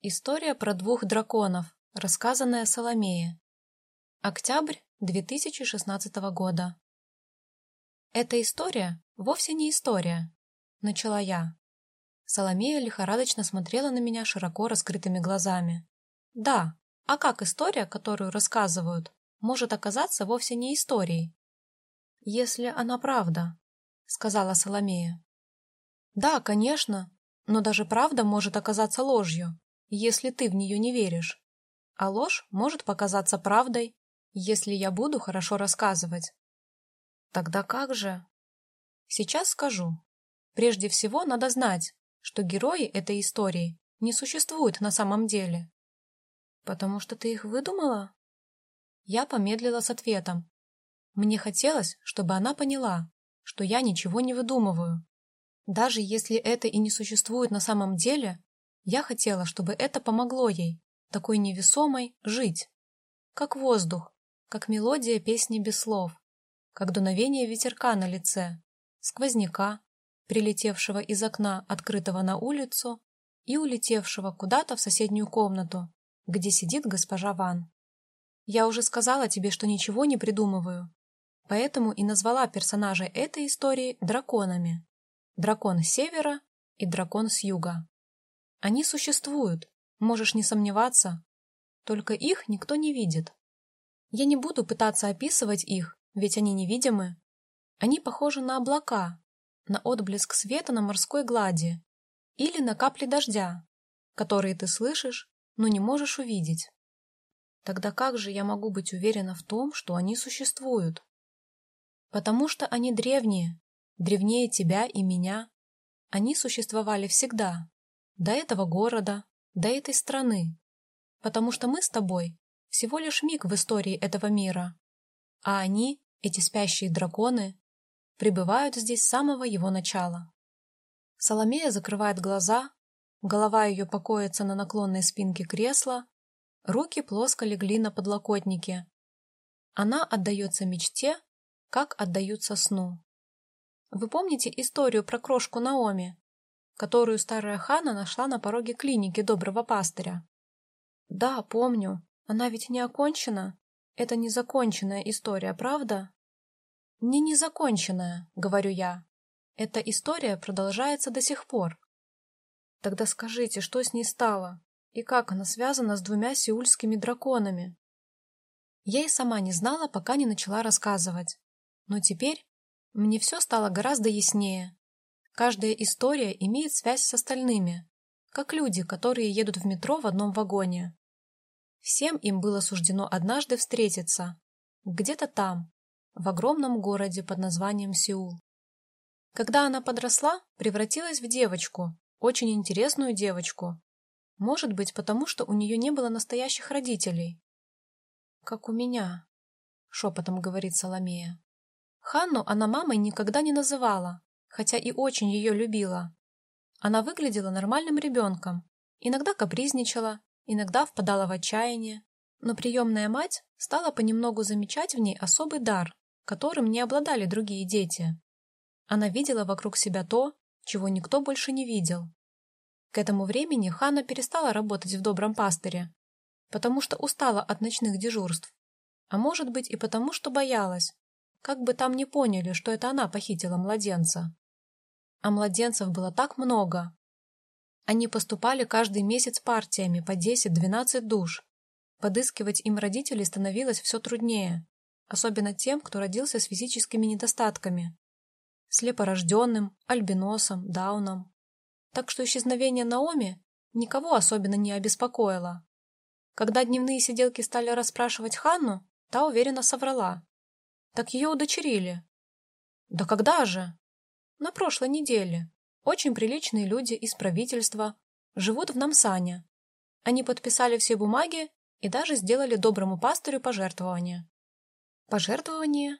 История про двух драконов, рассказанная Соломее. Октябрь 2016 года. Эта история вовсе не история, начала я. Соломея лихорадочно смотрела на меня широко раскрытыми глазами. Да, а как история, которую рассказывают, может оказаться вовсе не историей? Если она правда, сказала Соломея. Да, конечно, но даже правда может оказаться ложью, если ты в нее не веришь. А ложь может показаться правдой, если я буду хорошо рассказывать. Тогда как же? Сейчас скажу. Прежде всего надо знать, что герои этой истории не существуют на самом деле. Потому что ты их выдумала? Я помедлила с ответом. Мне хотелось, чтобы она поняла, что я ничего не выдумываю. Даже если это и не существует на самом деле, я хотела, чтобы это помогло ей, такой невесомой, жить. Как воздух, как мелодия песни без слов, как дуновение ветерка на лице, сквозняка, прилетевшего из окна, открытого на улицу, и улетевшего куда-то в соседнюю комнату, где сидит госпожа Ван. Я уже сказала тебе, что ничего не придумываю, поэтому и назвала персонажей этой истории драконами. Дракон с севера и дракон с юга. Они существуют, можешь не сомневаться, только их никто не видит. Я не буду пытаться описывать их, ведь они невидимы. Они похожи на облака, на отблеск света на морской глади или на капли дождя, которые ты слышишь, но не можешь увидеть. Тогда как же я могу быть уверена в том, что они существуют? Потому что они древние, древнее тебя и меня. Они существовали всегда, до этого города, до этой страны, потому что мы с тобой всего лишь миг в истории этого мира, а они, эти спящие драконы, пребывают здесь с самого его начала. Соломея закрывает глаза, голова ее покоится на наклонной спинке кресла, руки плоско легли на подлокотнике. Она отдается мечте, как отдаются сну. Вы помните историю про крошку Наоми, которую старая Хана нашла на пороге клиники доброго пастыря. Да, помню. Она ведь не окончена. Это незаконченная история, правда? Не незаконченная, говорю я. Эта история продолжается до сих пор. Тогда скажите, что с ней стало? И как она связана с двумя сеульскими драконами? Я и сама не знала, пока не начала рассказывать. Но теперь мне все стало гораздо яснее. Каждая история имеет связь с остальными, как люди, которые едут в метро в одном вагоне. Всем им было суждено однажды встретиться, где-то там, в огромном городе под названием Сеул. Когда она подросла, превратилась в девочку, очень интересную девочку. Может быть, потому что у нее не было настоящих родителей. «Как у меня», — шепотом говорит Соломея. Ханну она мамой никогда не называла, хотя и очень ее любила. Она выглядела нормальным ребенком, иногда капризничала, иногда впадала в отчаяние, но приемная мать стала понемногу замечать в ней особый дар, которым не обладали другие дети. Она видела вокруг себя то, чего никто больше не видел. К этому времени Ханна перестала работать в добром пастыре, потому что устала от ночных дежурств, а может быть и потому, что боялась, как бы там не поняли, что это она похитила младенца. А младенцев было так много. Они поступали каждый месяц партиями по 10-12 душ. Подыскивать им родителей становилось все труднее, особенно тем, кто родился с физическими недостатками. Слепорожденным, альбиносом, дауном. Так что исчезновение Наоми никого особенно не обеспокоило. Когда дневные сиделки стали расспрашивать Ханну, та уверенно соврала. Так ее удочерили. Да когда же? На прошлой неделе. Очень приличные люди из правительства живут в Намсане. Они подписали все бумаги и даже сделали доброму пастырю пожертвование. Пожертвование?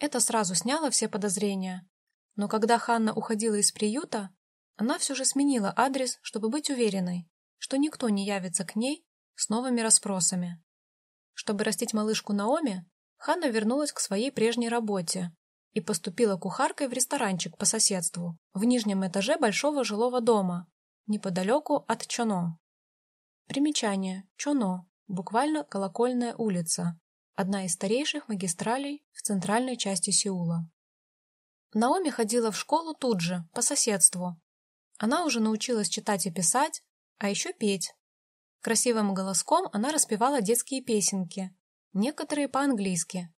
Это сразу сняло все подозрения. Но когда Ханна уходила из приюта, она все же сменила адрес, чтобы быть уверенной, что никто не явится к ней с новыми расспросами. Чтобы растить малышку Наоми, Ханна вернулась к своей прежней работе и поступила кухаркой в ресторанчик по соседству, в нижнем этаже большого жилого дома, неподалеку от Чоно. Примечание. Чоно. Буквально колокольная улица. Одна из старейших магистралей в центральной части Сеула. Наоми ходила в школу тут же, по соседству. Она уже научилась читать и писать, а еще петь. Красивым голоском она распевала детские песенки, некоторые по-английски.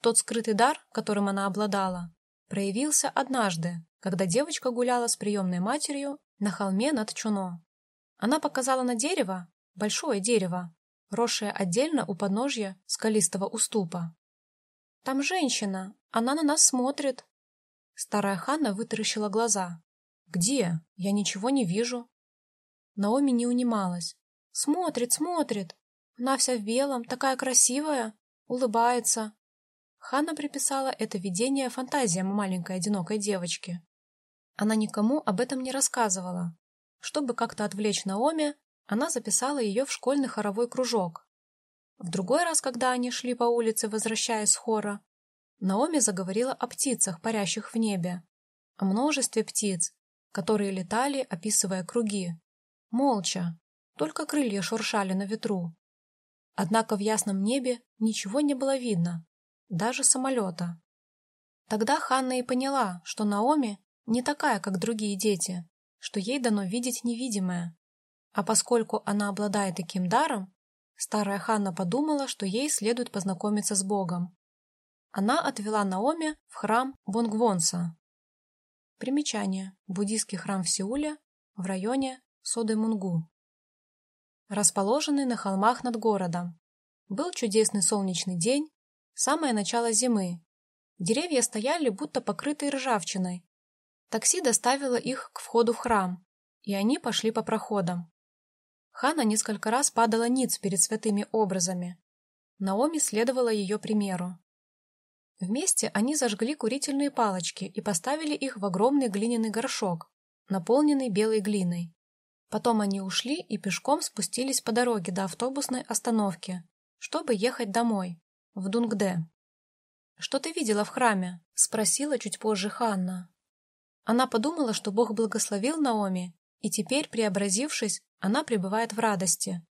Тот скрытый дар, которым она обладала, проявился однажды, когда девочка гуляла с приемной матерью на холме над Чуно. Она показала на дерево, большое дерево, росшее отдельно у подножья скалистого уступа. «Там женщина, она на нас смотрит». Старая Ханна вытаращила глаза. «Где? Я ничего не вижу». Наоми не унималась. «Смотрит, смотрит. Она вся в белом, такая красивая, улыбается». Ханна приписала это видение фантазиям маленькой одинокой девочки. Она никому об этом не рассказывала. Чтобы как-то отвлечь Наоми, она записала ее в школьный хоровой кружок. В другой раз, когда они шли по улице, возвращаясь с хора, Наоми заговорила о птицах, парящих в небе, о множестве птиц, которые летали, описывая круги. Молча, только крылья шуршали на ветру. Однако в ясном небе ничего не было видно, даже самолета. Тогда Ханна и поняла, что Наоми не такая, как другие дети, что ей дано видеть невидимое. А поскольку она обладает таким даром, старая Ханна подумала, что ей следует познакомиться с Богом. Она отвела Наоми в храм Бонгвонса. Примечание. Буддийский храм в Сеуле, в районе Содэмунгу. Расположенный на холмах над городом. Был чудесный солнечный день, самое начало зимы. Деревья стояли, будто покрытые ржавчиной, Такси доставило их к входу в храм, и они пошли по проходам. Хана несколько раз падала ниц перед святыми образами. Наоми следовала ее примеру. Вместе они зажгли курительные палочки и поставили их в огромный глиняный горшок, наполненный белой глиной. Потом они ушли и пешком спустились по дороге до автобусной остановки, чтобы ехать домой, в Дунгде. «Что ты видела в храме?» — спросила чуть позже Ханна. Она подумала, что Бог благословил Наоми, и теперь, преобразившись, она пребывает в радости.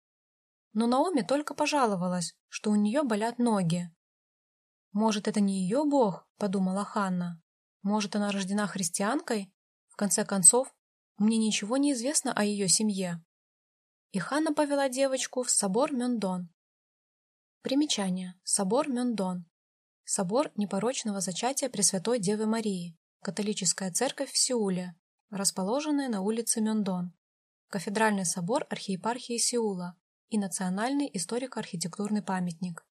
Но Наоми только пожаловалась, что у нее болят ноги. «Может, это не ее Бог?» — подумала Ханна. «Может, она рождена христианкой? В конце концов, мне ничего не известно о ее семье». И Ханна повела девочку в собор Мюндон. Примечание. Собор Мюндон. Собор непорочного зачатия Пресвятой Девы Марии, Католическая церковь в Сеуле, расположенная на улице Мёндон, Кафедральный собор архиепархии Сеула и Национальный историко-архитектурный памятник.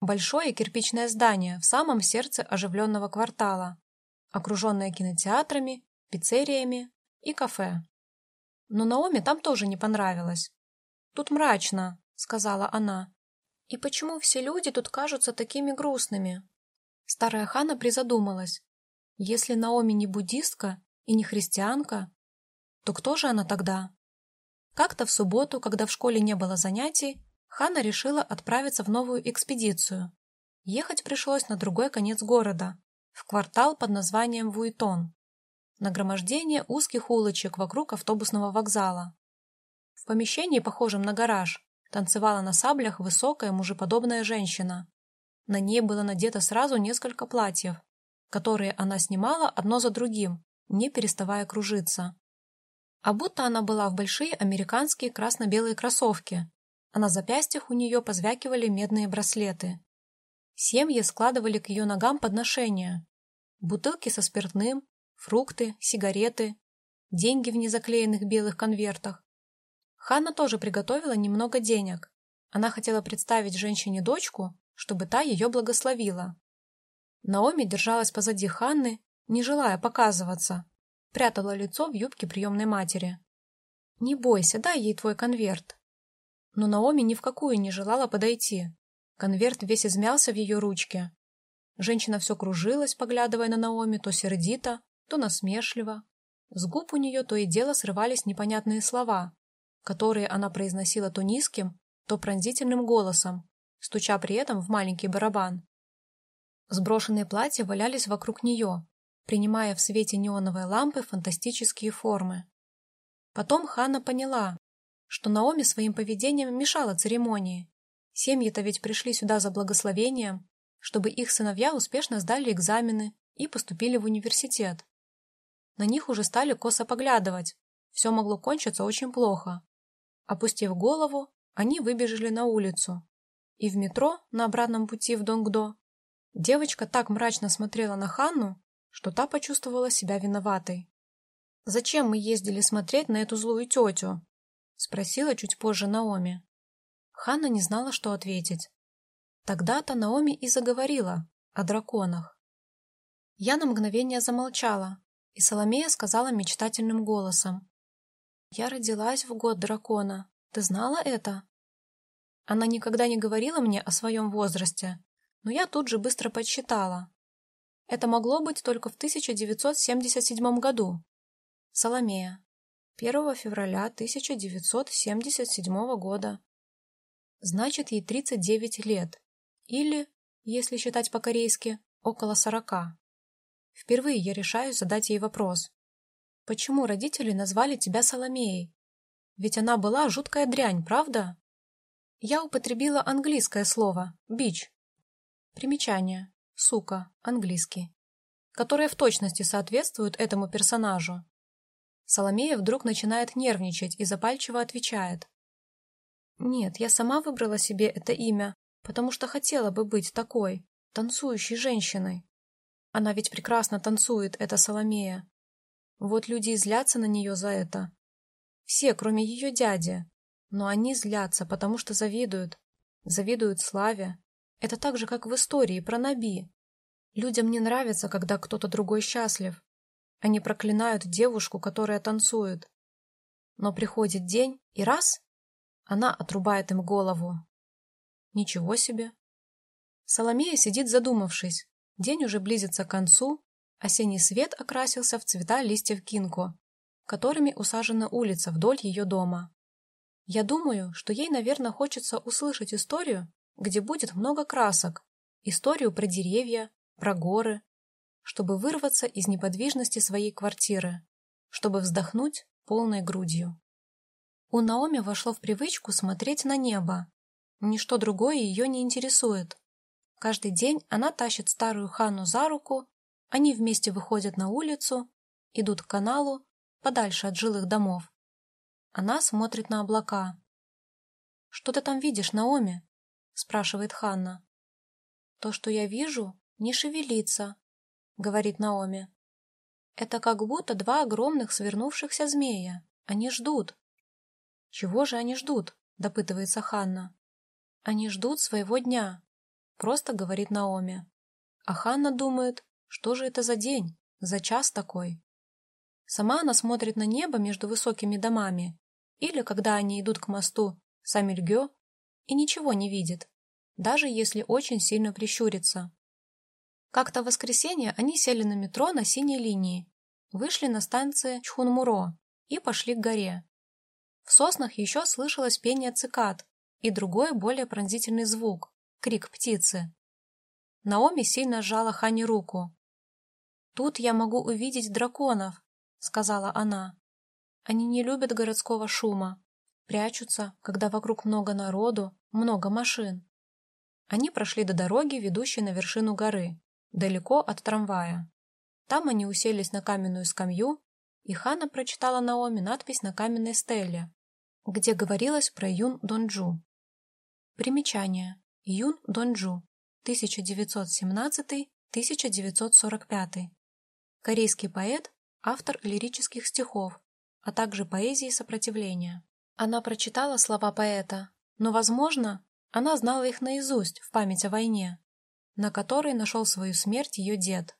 Большое кирпичное здание в самом сердце оживленного квартала, окруженное кинотеатрами, пиццериями и кафе. Но Наоми там тоже не понравилось. «Тут мрачно», — сказала она. «И почему все люди тут кажутся такими грустными?» Старая Хана призадумалась, если Наоми не буддистка и не христианка, то кто же она тогда? Как-то в субботу, когда в школе не было занятий, Хана решила отправиться в новую экспедицию. Ехать пришлось на другой конец города, в квартал под названием Вуитон. Нагромождение узких улочек вокруг автобусного вокзала. В помещении, похожем на гараж, танцевала на саблях высокая мужеподобная женщина. На ней было надето сразу несколько платьев, которые она снимала одно за другим, не переставая кружиться. А будто она была в большие американские красно-белые кроссовки, а на запястьях у нее позвякивали медные браслеты. Семьи складывали к ее ногам подношения. Бутылки со спиртным, фрукты, сигареты, деньги в незаклеенных белых конвертах. Ханна тоже приготовила немного денег. Она хотела представить женщине дочку, чтобы та ее благословила. Наоми держалась позади Ханны, не желая показываться, прятала лицо в юбке приемной матери. «Не бойся, дай ей твой конверт». Но Наоми ни в какую не желала подойти. Конверт весь измялся в ее ручке. Женщина все кружилась, поглядывая на Наоми то сердито, то насмешливо. С губ у нее то и дело срывались непонятные слова, которые она произносила то низким, то пронзительным голосом, стуча при этом в маленький барабан. Сброшенные платья валялись вокруг нее, принимая в свете неоновой лампы фантастические формы. Потом Ханна поняла, что Наоми своим поведением мешала церемонии. Семьи-то ведь пришли сюда за благословением, чтобы их сыновья успешно сдали экзамены и поступили в университет. На них уже стали косо поглядывать. Все могло кончиться очень плохо. Опустив голову, они выбежали на улицу. И в метро, на обратном пути в Донгдо, девочка так мрачно смотрела на Ханну, что та почувствовала себя виноватой. «Зачем мы ездили смотреть на эту злую тетю?» — спросила чуть позже Наоми. Ханна не знала, что ответить. Тогда-то Наоми и заговорила о драконах. Я на мгновение замолчала, и Соломея сказала мечтательным голосом. «Я родилась в год дракона. Ты знала это?» Она никогда не говорила мне о своем возрасте, но я тут же быстро подсчитала. Это могло быть только в 1977 году. Соломея. 1 февраля 1977 года. Значит, ей 39 лет. Или, если считать по-корейски, около 40. Впервые я решаю задать ей вопрос. Почему родители назвали тебя Соломеей? Ведь она была жуткая дрянь, правда? Я употребила английское слово «бич». Примечание. Сука. Английский. Которое в точности соответствует этому персонажу. Соломея вдруг начинает нервничать и запальчиво отвечает. «Нет, я сама выбрала себе это имя, потому что хотела бы быть такой, танцующей женщиной. Она ведь прекрасно танцует, эта Соломея. Вот люди и злятся на нее за это. Все, кроме ее дяди. Но они злятся, потому что завидуют. Завидуют славе. Это так же, как в истории про Наби. Людям не нравится, когда кто-то другой счастлив. Они проклинают девушку, которая танцует. Но приходит день, и раз — она отрубает им голову. Ничего себе. Соломея сидит задумавшись. День уже близится к концу, осенний свет окрасился в цвета листьев кинко, которыми усажена улица вдоль ее дома. Я думаю, что ей, наверное, хочется услышать историю, где будет много красок, историю про деревья, про горы, чтобы вырваться из неподвижности своей квартиры, чтобы вздохнуть полной грудью. У Наоми вошло в привычку смотреть на небо. Ничто другое ее не интересует. Каждый день она тащит старую Хану за руку, они вместе выходят на улицу, идут к каналу, подальше от жилых домов. Она смотрит на облака. «Что ты там видишь, Наоми?» — спрашивает Ханна. «То, что я вижу, не шевелится», говорит Наоми. Это как будто два огромных свернувшихся змея. Они ждут. Чего же они ждут? допытывается Ханна. Они ждут своего дня, просто говорит Наоми. А Ханна думает, что же это за день, за час такой. Сама она смотрит на небо между высокими домами, или когда они идут к мосту Самильгё, и ничего не видит, даже если очень сильно прищурится. Как-то в воскресенье они сели на метро на синей линии, вышли на станции Чхунмуро и пошли к горе. В соснах еще слышалось пение цикад и другой, более пронзительный звук — крик птицы. Наоми сильно сжала Хани руку. «Тут я могу увидеть драконов», — сказала она. «Они не любят городского шума, прячутся, когда вокруг много народу, много машин». Они прошли до дороги, ведущей на вершину горы далеко от трамвая. Там они уселись на каменную скамью, и Хана прочитала Наоми надпись на каменной стеле, где говорилось про Юн Донджу. Примечание. Юн Донджу, 1917-1945. Корейский поэт, автор лирических стихов, а также поэзии сопротивления. Она прочитала слова поэта, но, возможно, она знала их наизусть в память о войне на которой нашел свою смерть ее дед.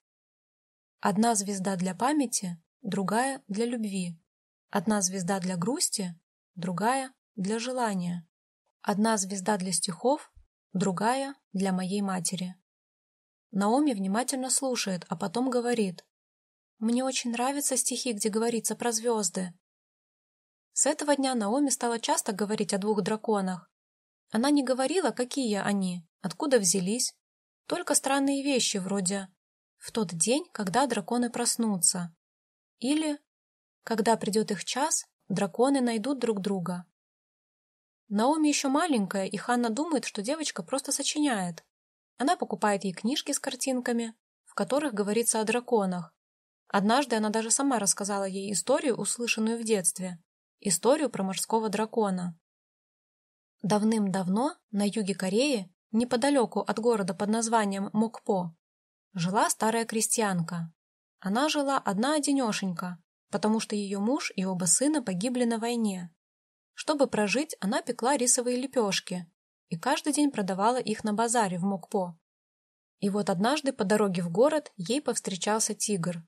Одна звезда для памяти, другая для любви. Одна звезда для грусти, другая для желания. Одна звезда для стихов, другая для моей матери. Наоми внимательно слушает, а потом говорит. «Мне очень нравятся стихи, где говорится про звезды». С этого дня Наоми стала часто говорить о двух драконах. Она не говорила, какие они, откуда взялись, только странные вещи вроде «в тот день, когда драконы проснутся» или «когда придет их час, драконы найдут друг друга». Наоми еще маленькая, и Ханна думает, что девочка просто сочиняет. Она покупает ей книжки с картинками, в которых говорится о драконах. Однажды она даже сама рассказала ей историю, услышанную в детстве. Историю про морского дракона. Давным-давно на юге Кореи, неподалеку от города под названием Мокпо, жила старая крестьянка. Она жила одна-одинешенька, потому что ее муж и оба сына погибли на войне. Чтобы прожить, она пекла рисовые лепешки и каждый день продавала их на базаре в Мокпо. И вот однажды по дороге в город ей повстречался тигр.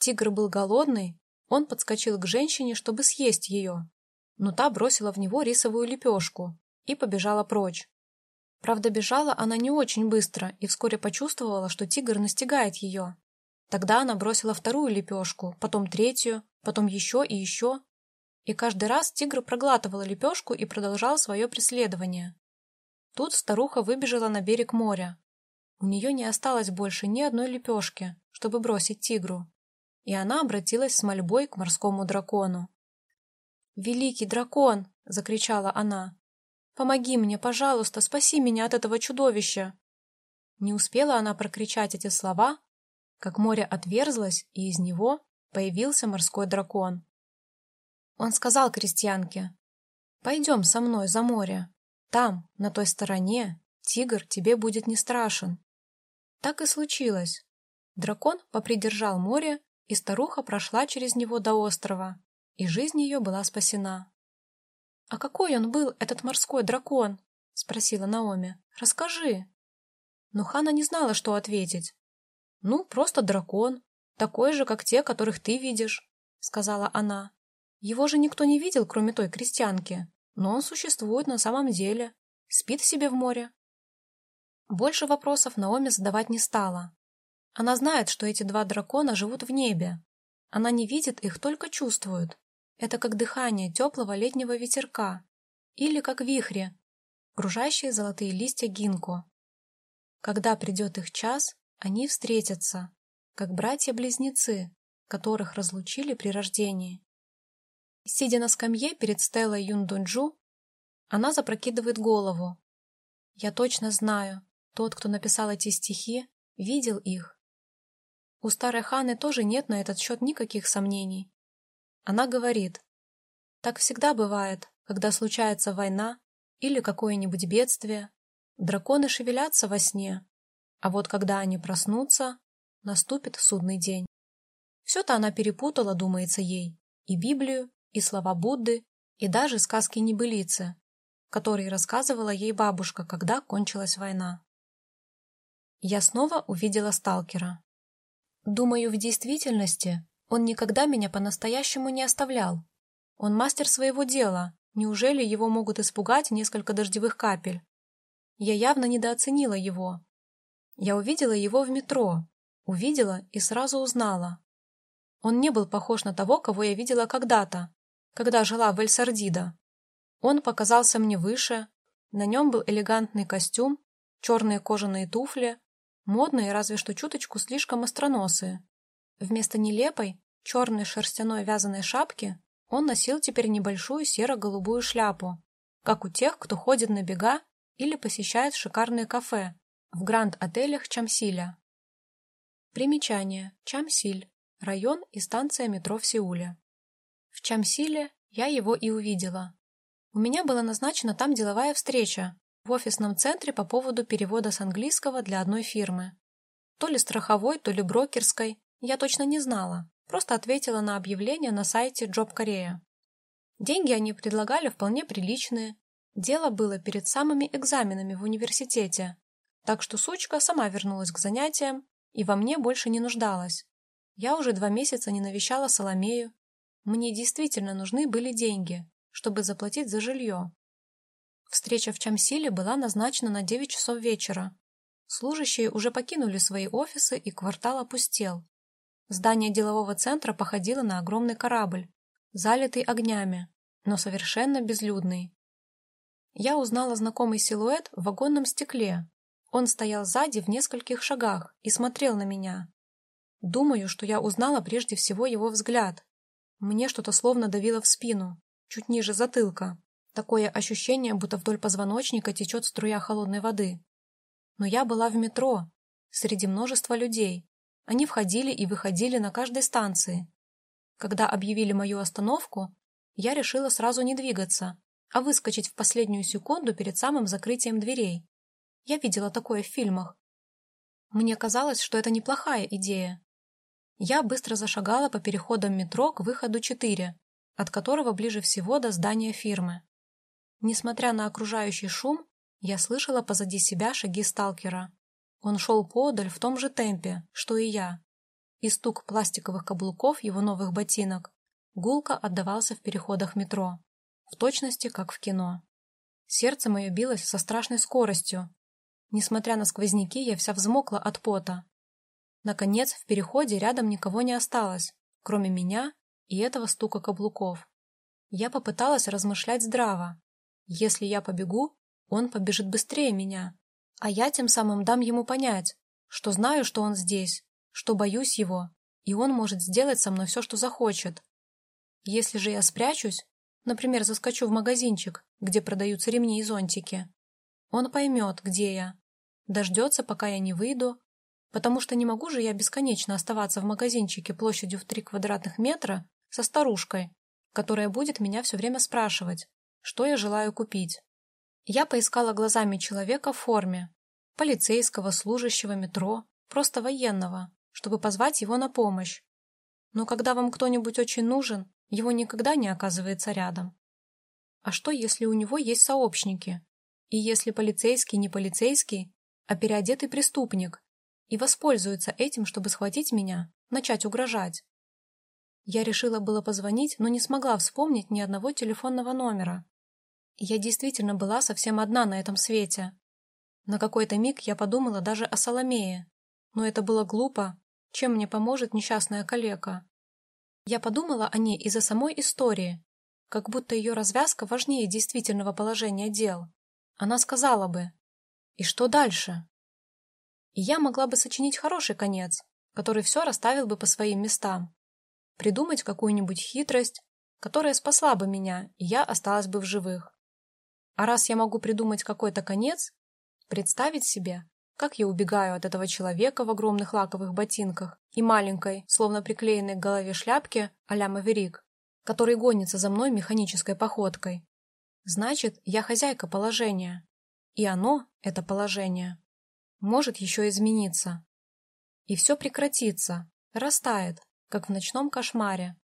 Тигр был голодный, он подскочил к женщине, чтобы съесть ее, но та бросила в него рисовую лепешку и побежала прочь. Правда, бежала она не очень быстро и вскоре почувствовала, что тигр настигает ее. Тогда она бросила вторую лепешку, потом третью, потом еще и еще, и каждый раз тигр проглатывал лепешку и продолжал свое преследование. Тут старуха выбежала на берег моря. У нее не осталось больше ни одной лепешки, чтобы бросить тигру, и она обратилась с мольбой к морскому дракону. «Великий дракон!» — закричала она. «Помоги мне, пожалуйста, спаси меня от этого чудовища!» Не успела она прокричать эти слова, как море отверзлось, и из него появился морской дракон. Он сказал крестьянке, «Пойдем со мной за море. Там, на той стороне, тигр тебе будет не страшен». Так и случилось. Дракон попридержал море, и старуха прошла через него до острова, и жизнь ее была спасена. «А какой он был, этот морской дракон?» — спросила Наоми. «Расскажи». Но Хана не знала, что ответить. «Ну, просто дракон, такой же, как те, которых ты видишь», — сказала она. Его же никто не видел, кроме той крестьянки, но он существует на самом деле, спит себе в море. Больше вопросов Наоми задавать не стала. Она знает, что эти два дракона живут в небе. Она не видит их, только чувствует. Это как дыхание теплого летнего ветерка или как вихри, кружащие золотые листья гинко. Когда придет их час, они встретятся, как братья-близнецы, которых разлучили при рождении. Сидя на скамье перед Стеллой Юндунджу, она запрокидывает голову. Я точно знаю, тот, кто написал эти стихи, видел их. У старой Ханы тоже нет на этот счет никаких сомнений. Она говорит, так всегда бывает, когда случается война или какое-нибудь бедствие. Драконы шевелятся во сне, а вот когда они проснутся, наступит судный день. Все-то она перепутала, думается ей, и Библию, и слова Будды, и даже сказки-небылицы, которые рассказывала ей бабушка, когда кончилась война. Я снова увидела сталкера. Думаю, в действительности он никогда меня по-настоящему не оставлял. Он мастер своего дела, неужели его могут испугать несколько дождевых капель? Я явно недооценила его. Я увидела его в метро, увидела и сразу узнала. Он не был похож на того, кого я видела когда-то, когда жила в Эль-Сардида. Он показался мне выше, на нем был элегантный костюм, черные кожаные туфли, модные, разве что чуточку слишком остроносые. Вместо нелепой, черной шерстяной вязаной шапки он носил теперь небольшую серо-голубую шляпу, как у тех, кто ходит на бега или посещает шикарные кафе в гранд-отелях Чамсиля. Примечание. Чамсиль. Район и станция метро в Сеуле. В Чамсиле я его и увидела. У меня была назначена там деловая встреча в офисном центре по поводу перевода с английского для одной фирмы. То ли страховой, то ли брокерской, я точно не знала, просто ответила на объявление на сайте Job Korea. Деньги они предлагали вполне приличные. Дело было перед самыми экзаменами в университете, так что сучка сама вернулась к занятиям и во мне больше не нуждалась. Я уже два месяца не навещала Соломею, мне действительно нужны были деньги, чтобы заплатить за жилье. Встреча в Чамсиле была назначена на 9 часов вечера. Служащие уже покинули свои офисы, и квартал опустел. Здание делового центра походило на огромный корабль, залитый огнями, но совершенно безлюдный. Я узнала знакомый силуэт в вагонном стекле. Он стоял сзади в нескольких шагах и смотрел на меня. Думаю, что я узнала прежде всего его взгляд, мне что-то словно давило в спину, чуть ниже затылка, Такое ощущение, будто вдоль позвоночника течет струя холодной воды. Но я была в метро, среди множества людей. Они входили и выходили на каждой станции. Когда объявили мою остановку, я решила сразу не двигаться, а выскочить в последнюю секунду перед самым закрытием дверей. Я видела такое в фильмах. Мне казалось, что это неплохая идея. Я быстро зашагала по переходам метро к выходу 4, от которого ближе всего до здания фирмы. Несмотря на окружающий шум, я слышала позади себя шаги сталкера. Он шел подаль в том же темпе, что и я, и стук пластиковых каблуков его новых ботинок гулко отдавался в переходах метро, в точности, как в кино. Сердце мое билось со страшной скоростью. Несмотря на сквозняки, я вся взмокла от пота. Наконец, в переходе рядом никого не осталось, кроме меня и этого стука каблуков. Я попыталась размышлять здраво. Если я побегу, он побежит быстрее меня, а я тем самым дам ему понять, что знаю, что он здесь, что боюсь его, и он может сделать со мной все, что захочет. Если же я спрячусь, например, заскочу в магазинчик, где продаются ремни и зонтики, он поймет, где я, дождется, пока я не выйду, потому что не могу же я бесконечно оставаться в магазинчике площадью в три квадратных метра со старушкой, которая будет меня все время спрашивать, что я желаю купить. Я поискала глазами человека в форме, полицейского, служащего метро, просто военного, чтобы позвать его на помощь. Но когда вам кто-нибудь очень нужен, его никогда не оказывается рядом. А что, если у него есть сообщники? И если полицейский не полицейский, а переодетый преступник, и воспользуется этим, чтобы схватить меня, начать угрожать? Я решила было позвонить, но не смогла вспомнить ни одного телефонного номера. Я действительно была совсем одна на этом свете. На какой-то миг я подумала даже о Соломее, но это было глупо. Чем мне поможет несчастная калека? Я подумала о ней из-за самой истории, как будто ее развязка важнее действительного положения дел. Она сказала бы «И что дальше?» И я могла бы сочинить хороший конец, который все расставил бы по своим местам. Придумать какую-нибудь хитрость, которая спасла бы меня, и я осталась бы в живых. А раз я могу придумать какой-то конец, представить себе, как я убегаю от этого человека в огромных лаковых ботинках и маленькой, словно приклеенной к голове шляпке а-ля Маверик, который гонится за мной механической походкой. Значит, я хозяйка положения. И оно, это положение, может еще измениться. И все прекратится, растает, как в ночном кошмаре,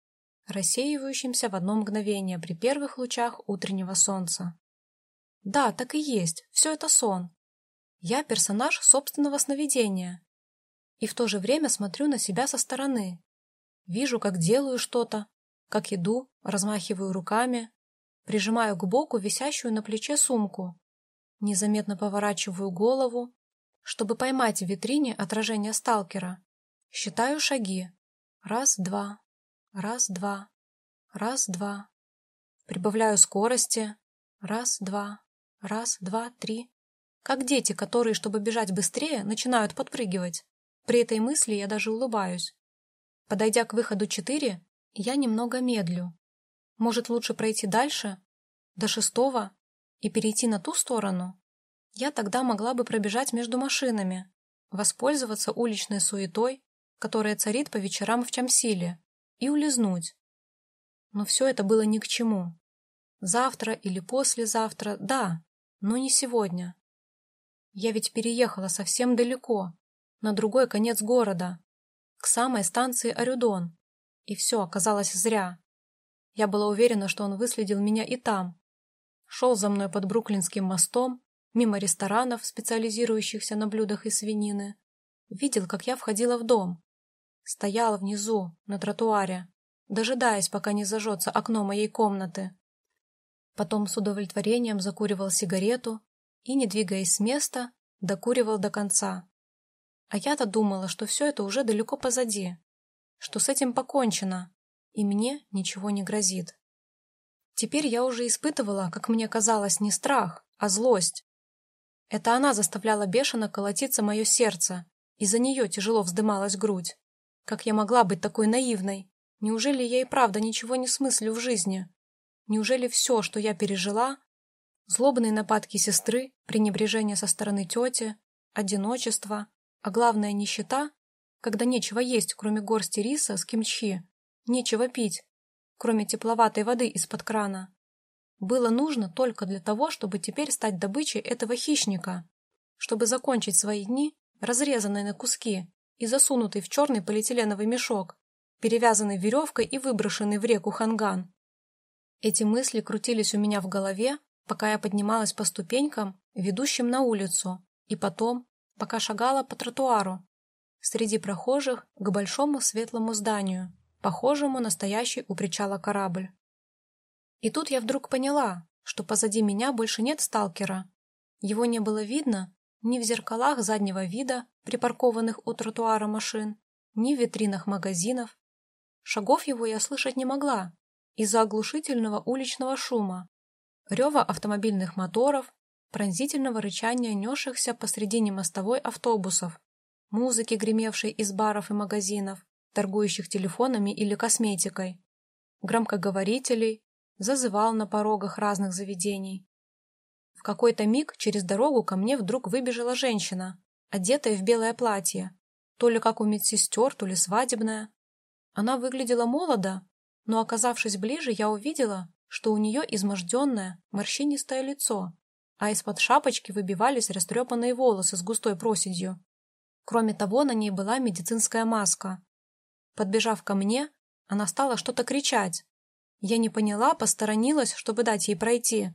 рассеивающемся в одно мгновение при первых лучах утреннего солнца. Да, так и есть, все это сон, я персонаж собственного сновидения. И в то же время смотрю на себя со стороны. Вижу, как делаю что-то, как иду, размахиваю руками, прижимаю к боку висящую на плече сумку, незаметно поворачиваю голову, чтобы поймать в витрине отражение сталкера. Считаю шаги. Раз, два, раз, два, раз, два. Прибавляю скорости. Раз, два, раз, два, три. Как дети, которые, чтобы бежать быстрее, начинают подпрыгивать. При этой мысли я даже улыбаюсь. Подойдя к выходу 4, я немного медлю. Может, лучше пройти дальше, до шестого, и перейти на ту сторону? Я тогда могла бы пробежать между машинами, воспользоваться уличной суетой, которая царит по вечерам в Чамсиле, и улизнуть. Но все это было ни к чему. Завтра или послезавтра, да, но не сегодня. Я ведь переехала совсем далеко, на другой конец города, к самой станции Орюдон. И все оказалось зря. Я была уверена, что он выследил меня и там. Шел за мной под Бруклинским мостом, мимо ресторанов, специализирующихся на блюдах из свинины. Видел, как я входила в дом. Стояла внизу, на тротуаре, дожидаясь, пока не зажжется окно моей комнаты. Потом с удовлетворением закуривал сигарету и, не двигаясь с места, докуривал до конца. А я-то думала, что все это уже далеко позади, что с этим покончено, и мне ничего не грозит. Теперь я уже испытывала, как мне казалось, не страх, а злость. Это она заставляла бешено колотиться мое сердце, и за нее тяжело вздымалась грудь. Как я могла быть такой наивной? Неужели я и правда ничего не смыслю в жизни? Неужели все, что я пережила, злобные нападки сестры, пренебрежение со стороны тети, одиночество, а главное нищета, когда нечего есть, кроме горсти риса с кимчи, нечего пить, кроме тепловатой воды из-под крана, было нужно только для того, чтобы теперь стать добычей этого хищника, чтобы закончить свои дни, разрезанной на куски и засунутый в черный полиэтиленовый мешок, перевязанный веревкой и выброшенный в реку Ханган. Эти мысли крутились у меня в голове, пока я поднималась по ступенькам, ведущим на улицу, и потом, пока шагала по тротуару, среди прохожих к большому светлому зданию, похожему на стоящий у причала корабль. И тут я вдруг поняла, что позади меня больше нет сталкера. Его не было видно ни в зеркалах заднего вида, припаркованных у тротуара машин, ни в витринах магазинов. Шагов его я слышать не могла, из-за оглушительного уличного шума, рева автомобильных моторов, пронзительного рычания несшихся посредине мостовой автобусов, музыки, гремевшей из баров и магазинов, торгующих телефонами или косметикой, громкоговорителей, зазывал на порогах разных заведений. В какой-то миг через дорогу ко мне вдруг выбежала женщина, одетая в белое платье, то ли как у медсестер, то ли свадебная. Она выглядела молодо, но, оказавшись ближе, я увидела, что у нее изможденное, морщинистое лицо, а из-под шапочки выбивались растрепанные волосы с густой проседью. Кроме того, на ней была медицинская маска. Подбежав ко мне, она стала что-то кричать. Я не поняла, посторонилась, чтобы дать ей пройти.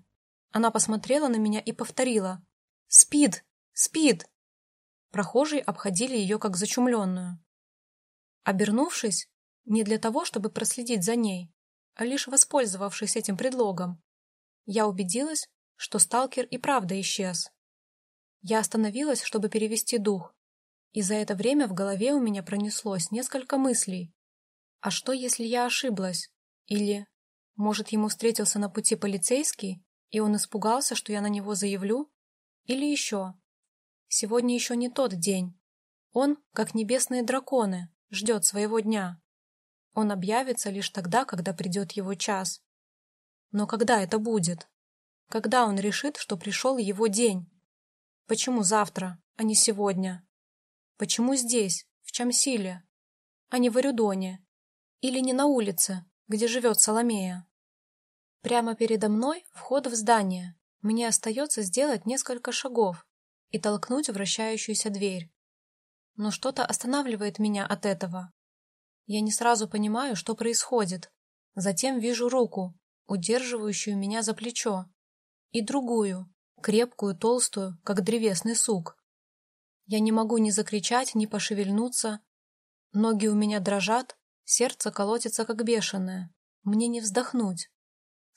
Она посмотрела на меня и повторила. «Спид! Спид!» Прохожие обходили ее как зачумленную. Обернувшись, не для того, чтобы проследить за ней, а лишь воспользовавшись этим предлогом. Я убедилась, что сталкер и правда исчез. Я остановилась, чтобы перевести дух, и за это время в голове у меня пронеслось несколько мыслей. А что, если я ошиблась? Или, может, ему встретился на пути полицейский, и он испугался, что я на него заявлю? Или еще? Сегодня еще не тот день. Он, как небесные драконы, ждет своего дня. Он объявится лишь тогда, когда придет его час. Но когда это будет? Когда он решит, что пришел его день? Почему завтра, а не сегодня? Почему здесь, в Чамсиле, а не в Орюдоне? Или не на улице, где живет Соломея? Прямо передо мной вход в здание. Мне остается сделать несколько шагов и толкнуть вращающуюся дверь. Но что-то останавливает меня от этого. Я не сразу понимаю, что происходит. Затем вижу руку, удерживающую меня за плечо, и другую, крепкую, толстую, как древесный сук. Я не могу ни закричать, ни пошевельнуться. Ноги у меня дрожат, сердце колотится, как бешеное. Мне не вздохнуть.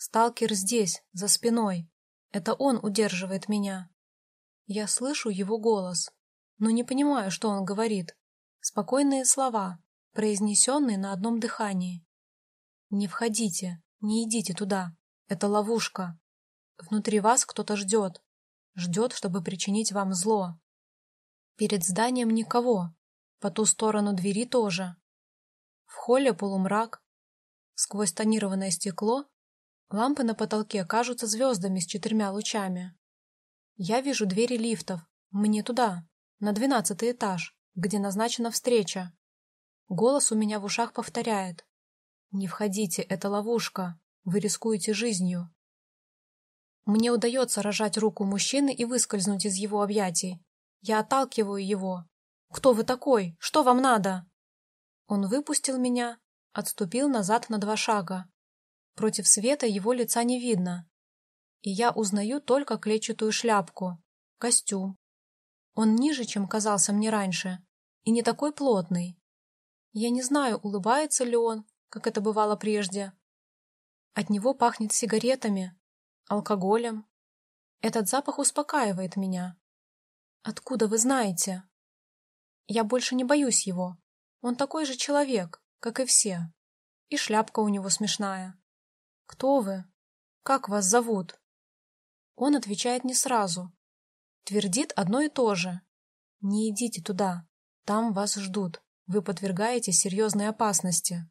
Сталкер здесь, за спиной. Это он удерживает меня. Я слышу его голос, но не понимаю, что он говорит. Спокойные слова, произнесенный на одном дыхании. «Не входите, не идите туда. Это ловушка. Внутри вас кто-то ждет. Ждет, чтобы причинить вам зло. Перед зданием никого. По ту сторону двери тоже. В холле полумрак. Сквозь тонированное стекло лампы на потолке кажутся звездами с четырьмя лучами. Я вижу двери лифтов. Мне туда, на двенадцатый этаж, где назначена встреча. Голос у меня в ушах повторяет. «Не входите, это ловушка. Вы рискуете жизнью». Мне удается рожать руку мужчины и выскользнуть из его объятий. Я отталкиваю его. «Кто вы такой? Что вам надо?» Он выпустил меня, отступил назад на два шага. Против света его лица не видно. И я узнаю только клетчатую шляпку, костюм. Он ниже, чем казался мне раньше, и не такой плотный. Я не знаю, улыбается ли он, как это бывало прежде. От него пахнет сигаретами, алкоголем. Этот запах успокаивает меня. Откуда вы знаете? Я больше не боюсь его. Он такой же человек, как и все. И шляпка у него смешная. Кто вы? Как вас зовут? Он отвечает не сразу. Твердит одно и то же. Не идите туда, там вас ждут вы подвергаете серьезной опасности.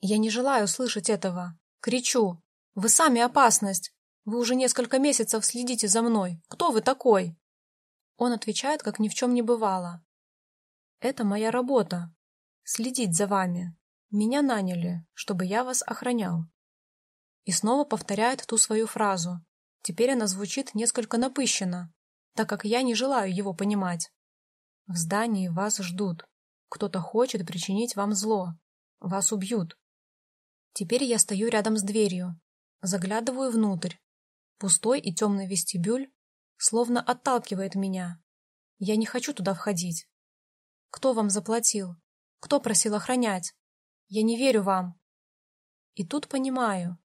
Я не желаю слышать этого. Кричу. Вы сами опасность. Вы уже несколько месяцев следите за мной. Кто вы такой?» Он отвечает, как ни в чем не бывало. «Это моя работа. Следить за вами. Меня наняли, чтобы я вас охранял». И снова повторяет ту свою фразу. Теперь она звучит несколько напыщенно, так как я не желаю его понимать. В здании вас ждут. Кто-то хочет причинить вам зло. Вас убьют. Теперь я стою рядом с дверью, заглядываю внутрь. Пустой и темный вестибюль словно отталкивает меня. Я не хочу туда входить. Кто вам заплатил? Кто просил охранять? Я не верю вам. И тут понимаю.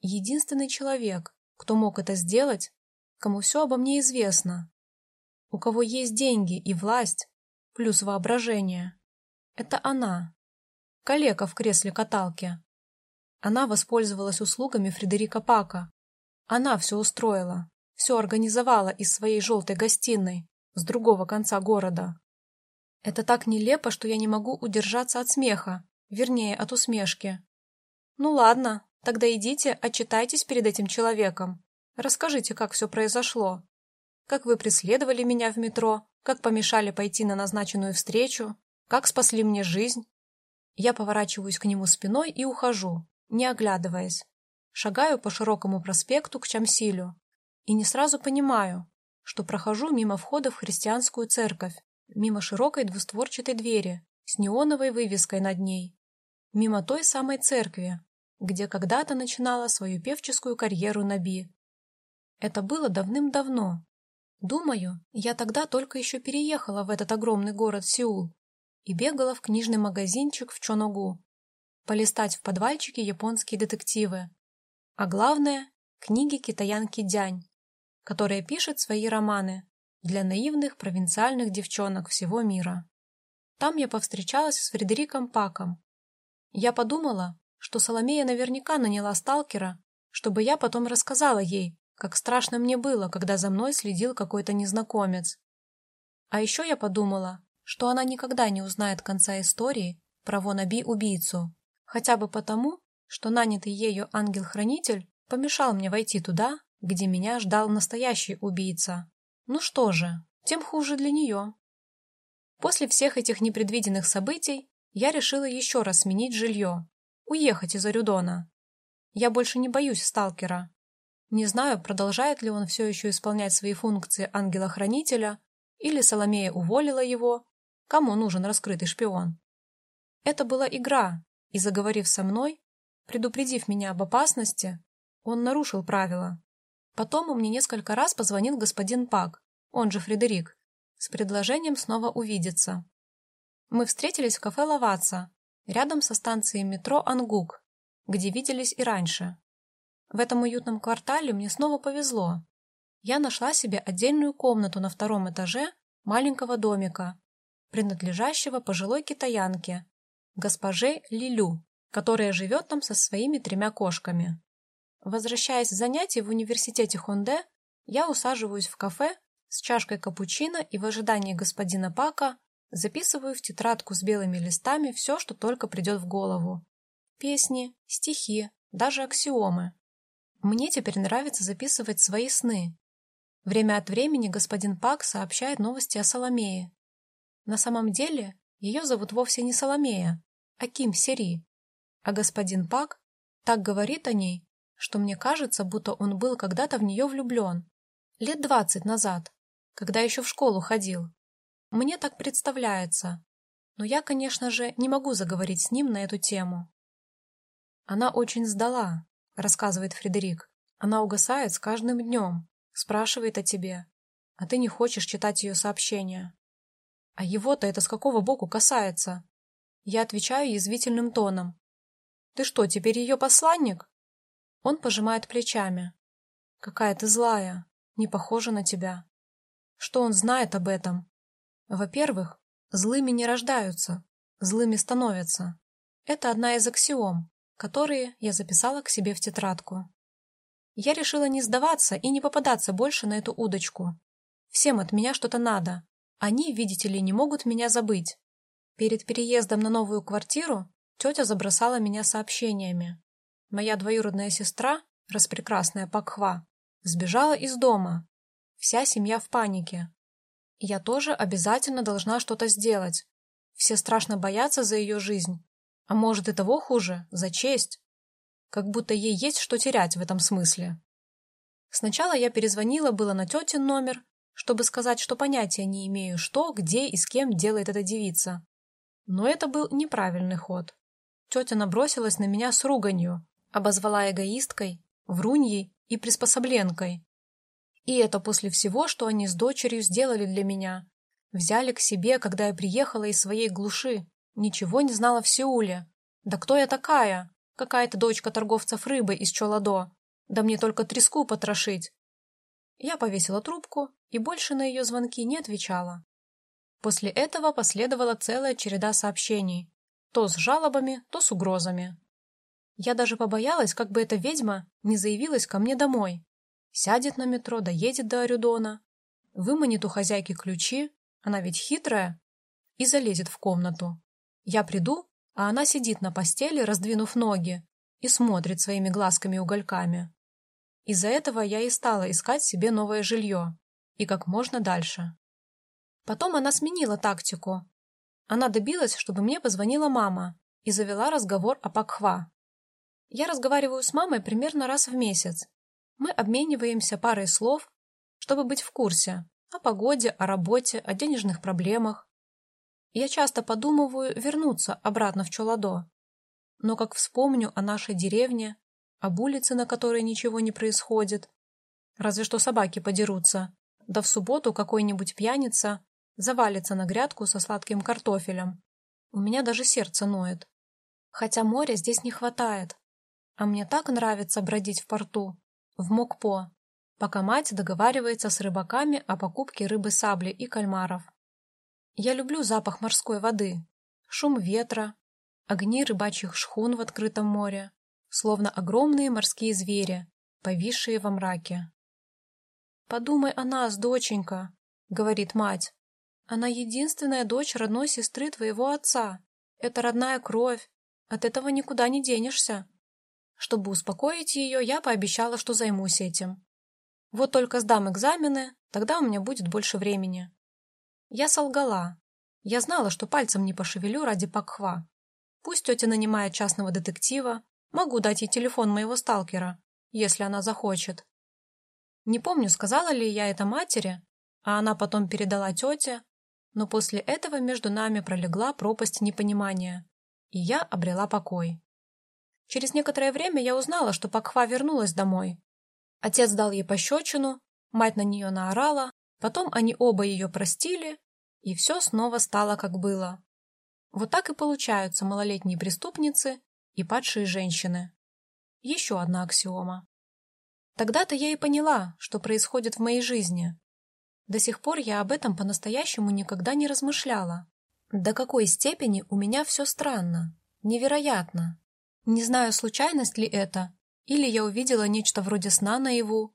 Единственный человек, кто мог это сделать, кому все обо мне известно, у кого есть деньги и власть, плюс воображение. Это она, калека в кресле каталки. Она воспользовалась услугами Фредерика Пака. Она все устроила, все организовала из своей желтой гостиной с другого конца города. Это так нелепо, что я не могу удержаться от смеха, вернее, от усмешки. Ну ладно, Тогда идите, отчитайтесь перед этим человеком. Расскажите, как все произошло. Как вы преследовали меня в метро, как помешали пойти на назначенную встречу, как спасли мне жизнь. Я поворачиваюсь к нему спиной и ухожу, не оглядываясь. Шагаю по широкому проспекту к Чамсилю и не сразу понимаю, что прохожу мимо входа в христианскую церковь, мимо широкой двустворчатой двери с неоновой вывеской над ней, мимо той самой церкви, где когда-то начинала свою певческую карьеру Наби. Это было давным-давно. Думаю, я тогда только еще переехала в этот огромный город Сеул и бегала в книжный магазинчик в Чоногу, полистать в подвальчике японские детективы, а главное — книги китаянки Дянь, которая пишет свои романы для наивных провинциальных девчонок всего мира. Там я повстречалась с Фредериком Паком. Я подумала, что Соломея наверняка наняла сталкера, чтобы я потом рассказала ей, как страшно мне было, когда за мной следил какой-то незнакомец. А еще я подумала, что она никогда не узнает конца истории про Вонаби-убийцу, хотя бы потому, что нанятый ею ангел-хранитель помешал мне войти туда, где меня ждал настоящий убийца. Ну что же, тем хуже для нее. После всех этих непредвиденных событий я решила еще раз сменить жилье уехать из Орюдона. Я больше не боюсь сталкера. Не знаю, продолжает ли он все еще исполнять свои функции ангела-хранителя, или Соломея уволила его, кому нужен раскрытый шпион. Это была игра, и, заговорив со мной, предупредив меня об опасности, он нарушил правила. Потом мне несколько раз позвонил господин Пак, он же Фредерик, с предложением снова увидеться. Мы встретились в кафе «Лаваца», рядом со станцией метро Ангук, где виделись и раньше. В этом уютном квартале мне снова повезло. Я нашла себе отдельную комнату на втором этаже маленького домика, принадлежащего пожилой китаянке, госпоже Лилю, которая живет там со своими тремя кошками. Возвращаясь с занятий в университете Хонде, я усаживаюсь в кафе с чашкой капучино и в ожидании господина Пака Записываю в тетрадку с белыми листами все, что только придет в голову. Песни, стихи, даже аксиомы. Мне теперь нравится записывать свои сны. Время от времени господин Пак сообщает новости о Соломее. На самом деле ее зовут вовсе не Соломея, а Ким Сери. А господин Пак так говорит о ней, что мне кажется, будто он был когда-то в нее влюблен. Лет двадцать назад, когда еще в школу ходил. Мне так представляется, но я, конечно же, не могу заговорить с ним на эту тему. Она очень сдала, рассказывает Фредерик. Она угасает с каждым днем, спрашивает о тебе, а ты не хочешь читать ее сообщения. А его-то это с какого боку касается? Я отвечаю язвительным тоном. Ты что, теперь ее посланник? Он пожимает плечами. Какая ты злая, не похожа на тебя. Что он знает об этом? Во-первых, злыми не рождаются, злыми становятся. Это одна из аксиом, которые я записала к себе в тетрадку. Я решила не сдаваться и не попадаться больше на эту удочку. Всем от меня что-то надо. Они, видите ли, не могут меня забыть. Перед переездом на новую квартиру тетя забросала меня сообщениями. Моя двоюродная сестра распрекрасная Пакхва, сбежала из дома. Вся семья в панике. Я тоже обязательно должна что-то сделать. Все страшно боятся за ее жизнь. А может и того хуже, за честь. Как будто ей есть что терять в этом смысле. Сначала я перезвонила было на тетин номер, чтобы сказать, что понятия не имею, что, где и с кем делает эта девица. Но это был неправильный ход. Тетя набросилась на меня с руганью, обозвала эгоисткой, вруньей и приспособленкой. И это после всего, что они с дочерью сделали для меня. Взяли к себе, когда я приехала из своей глуши. Ничего не знала в Сеуле. Да кто я такая? Какая-то дочка торговцев рыбы из Чоладо. Да мне только треску потрошить. Я повесила трубку и больше на ее звонки не отвечала. После этого последовала целая череда сообщений. То с жалобами, то с угрозами. Я даже побоялась, как бы эта ведьма не заявилась ко мне домой. Сядет на метро, доедет до Орюдона, выманит у хозяйки ключи, она ведь хитрая, и залезет в комнату. Я приду, а она сидит на постели, раздвинув ноги, и смотрит своими глазками-угольками. Из-за этого я и стала искать себе новое жилье, и как можно дальше. Потом она сменила тактику. Она добилась, чтобы мне позвонила мама и завела разговор о Пакхва. Я разговариваю с мамой примерно раз в месяц, мы обмениваемся парой слов, чтобы быть в курсе о погоде, о работе, о денежных проблемах. Я часто подумываю вернуться обратно в Чоладо. Но как вспомню о нашей деревне, об улице, на которой ничего не происходит, разве что собаки подерутся, да в субботу какой-нибудь пьяница завалится на грядку со сладким картофелем. У меня даже сердце ноет. Хотя моря здесь не хватает. А мне так нравится бродить в порту в Мокпо, пока мать договаривается с рыбаками о покупке рыбы-сабли и кальмаров. Я люблю запах морской воды, шум ветра, огни рыбачьих шхун в открытом море, словно огромные морские звери, повисшие во мраке. «Подумай о нас, доченька», — говорит мать. «Она единственная дочь родной сестры твоего отца. Это родная кровь. От этого никуда не денешься. Чтобы успокоить ее, я пообещала, что займусь этим. Вот только сдам экзамены, тогда у меня будет больше времени. Я солгала. Я знала, что пальцем не пошевелю ради Пакхва. Пусть тетя нанимает частного детектива, могу дать ей телефон моего сталкера, если она захочет. Не помню, сказала ли я это матери, а она потом передала тете, но после этого между нами пролегла пропасть непонимания, и я обрела покой. Через некоторое время я узнала, что Пакхва вернулась домой. Отец дал ей пощечину, мать на нее наорала, потом они оба ее простили, и все снова стало как было. Вот так и получаются малолетние преступницы и падшие женщины. Еще одна аксиома. Тогда-то я и поняла, что происходит в моей жизни. До сих пор я об этом по-настоящему никогда не размышляла. До какой степени у меня все странно, невероятно, не знаю, случайность ли это, или я увидела нечто вроде сна наяву.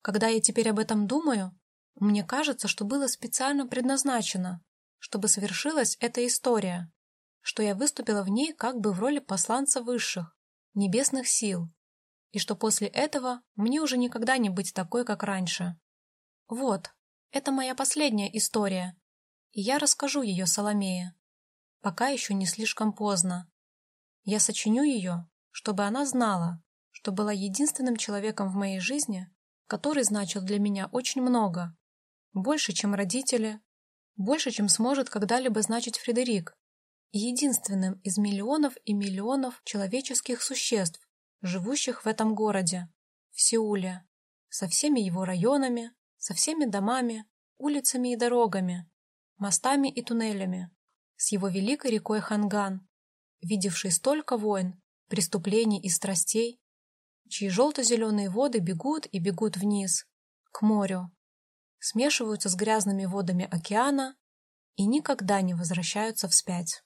Когда я теперь об этом думаю, мне кажется, что было специально предназначено, чтобы совершилась эта история, что я выступила в ней как бы в роли посланца высших, небесных сил, и что после этого мне уже никогда не быть такой, как раньше. Вот, это моя последняя история, и я расскажу ее Соломее. Пока еще не слишком поздно. Я сочиню ее, чтобы она знала, что была единственным человеком в моей жизни, который значил для меня очень много, больше, чем родители, больше, чем сможет когда-либо значить Фредерик, единственным из миллионов и миллионов человеческих существ, живущих в этом городе, в Сеуле, со всеми его районами, со всеми домами, улицами и дорогами, мостами и туннелями, с его великой рекой Ханган, видевший столько войн, преступлений и страстей, чьи желто-зеленые воды бегут и бегут вниз, к морю, смешиваются с грязными водами океана и никогда не возвращаются вспять.